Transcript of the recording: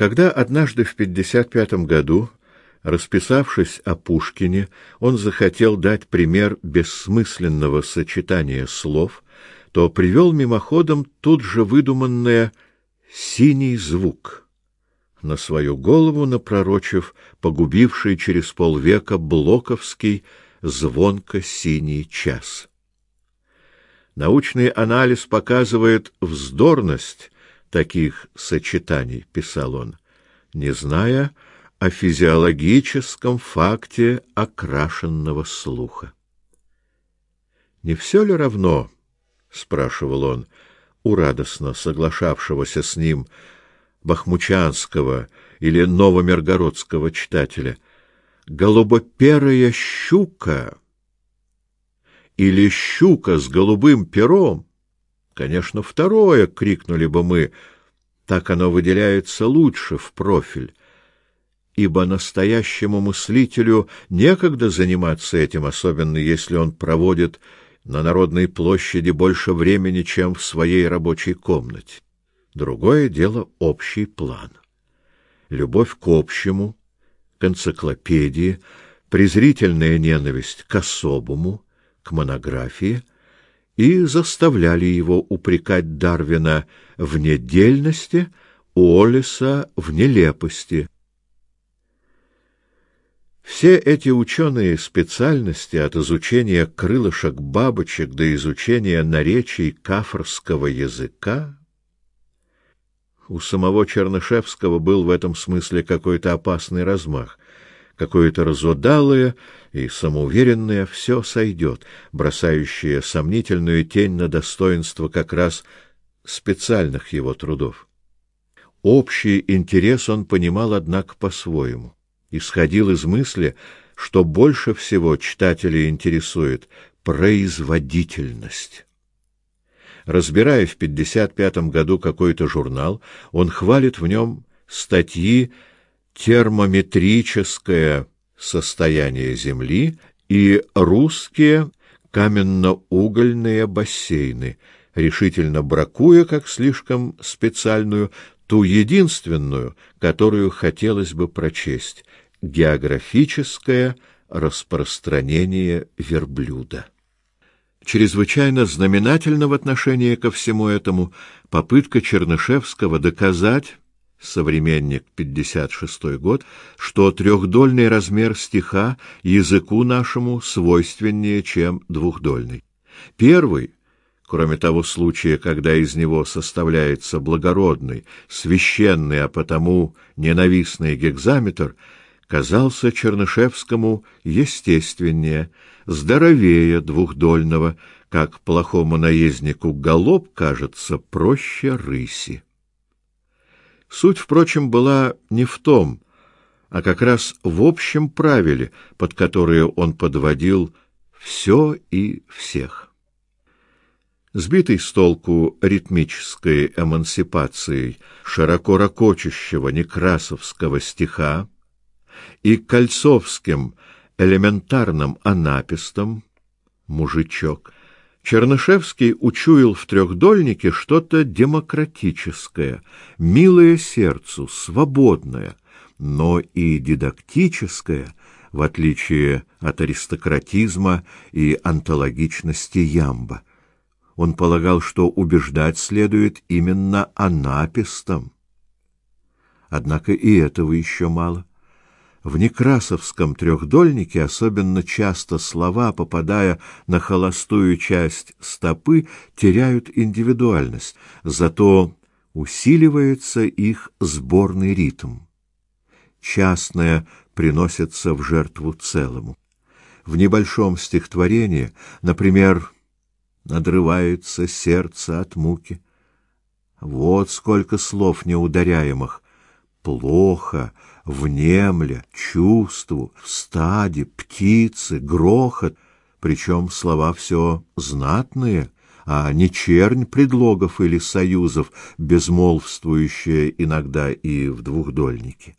Когда однажды в 55 году, расписавшись о Пушкине, он захотел дать пример бессмысленного сочетания слов, то привел мимоходом тут же выдуманное «синий звук», на свою голову напророчив погубивший через полвека блоковский звонко-синий час. Научный анализ показывает вздорность таких сочетаний, писал он, не зная о физиологическом факте окрашенного слуха. Не все ли равно, спрашивал он у радостно соглашавшегося с ним бахмучанского или новомиргородского читателя, голубоперая щука или щука с голубым пером? Конечно, второе, крикнули бы мы. Так оно выделяется лучше в профиль. Ибо настоящему мыслителю некогда заниматься этим, особенно если он проводит на народной площади больше времени, чем в своей рабочей комнате. Другое дело общий план. Любовь к общему, к энциклопедии, презрительная ненависть к особому, к монографии — и заставляли его упрекать Дарвина в недельности, Уоллеса в нелепости. Все эти ученые специальности от изучения крылышек бабочек до изучения наречий кафрского языка у самого Чернышевского был в этом смысле какой-то опасный размах какое-то разудалое и самоуверенное все сойдет, бросающее сомнительную тень на достоинство как раз специальных его трудов. Общий интерес он понимал, однако, по-своему. Исходил из мысли, что больше всего читателя интересует производительность. Разбирая в 55 году какой-то журнал, он хвалит в нем статьи термометрическое состояние Земли и русские каменно-угольные бассейны, решительно бракуя, как слишком специальную, ту единственную, которую хотелось бы прочесть — географическое распространение верблюда. Чрезвычайно знаменательна в отношении ко всему этому попытка Чернышевского доказать, современник 56 год, что трехдольный размер стиха языку нашему свойственнее, чем двухдольный. Первый, кроме того случая, когда из него составляется благородный, священный, а потому ненавистный гекзаметр, казался Чернышевскому естественнее, здоровее двухдольного, как плохому наезднику галоп кажется проще рыси. Суть, впрочем, была не в том, а как раз в общем правиле, под которое он подводил все и всех. Сбитый с толку ритмической эмансипацией широко ракочущего некрасовского стиха и кольцовским элементарным анапистом мужичок Чернышевский учуял в трехдольнике что-то демократическое, милое сердцу, свободное, но и дидактическое, в отличие от аристократизма и антологичности ямба. Он полагал, что убеждать следует именно анапистом. Однако и этого еще мало. В некрасовском трехдольнике особенно часто слова, попадая на холостую часть стопы, теряют индивидуальность, зато усиливается их сборный ритм. Частное приносится в жертву целому. В небольшом стихотворении, например, надрывается сердце от муки. Вот сколько слов неударяемых. Плохо, внемля, чувству, в стаде, птицы, грохот, причем слова все знатные, а не чернь предлогов или союзов, безмолвствующая иногда и в двухдольнике.